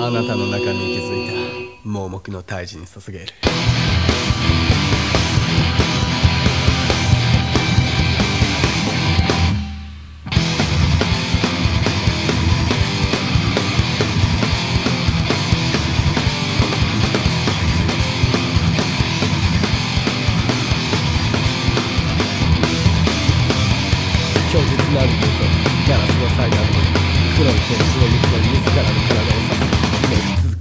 あなたの中に息づいた。盲目の胎児に捧げる。虚実なることガラスの祭壇で黒い天使の雪を自らの体を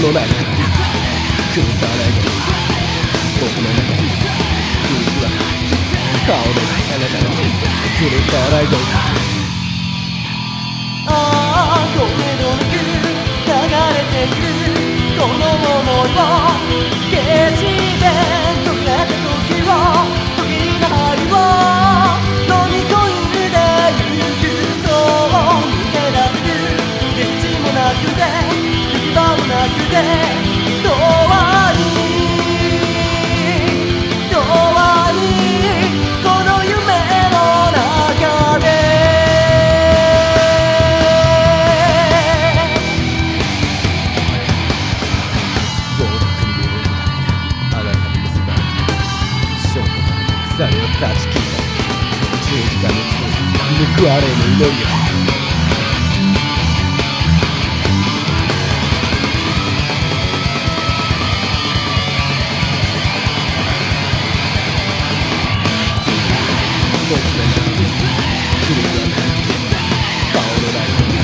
の中からくだらない僕の中に。指輪顔の中からくだらないああこれのく流れてくこの想いを消してばれた一生とされ鎖を断ち切った。十字架の強さ報われぬ祈りよ僕の中顔のない声が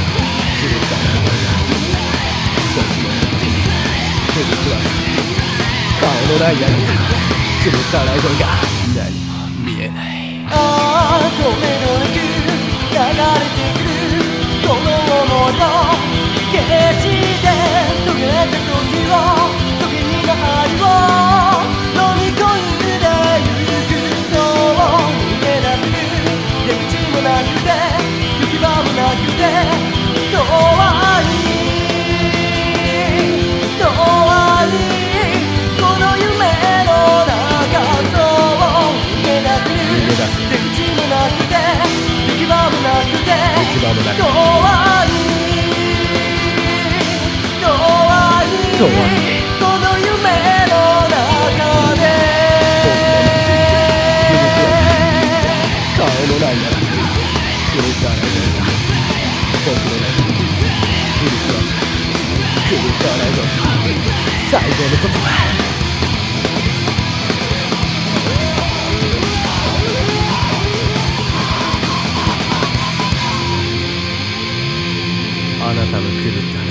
響かない声が僕の中に響き渡る顔のないあなた響かない声が何も見えないああ止めどなく流れてくるこの想いを決しなくて行き場もなくて遠い。遠い。この夢の中そう逃げ出せる出す。出口もなくて行き場もなくて行き場もなくて遠い。遠い遠いさないでな僕の中に狂最後の言葉あなたの狂った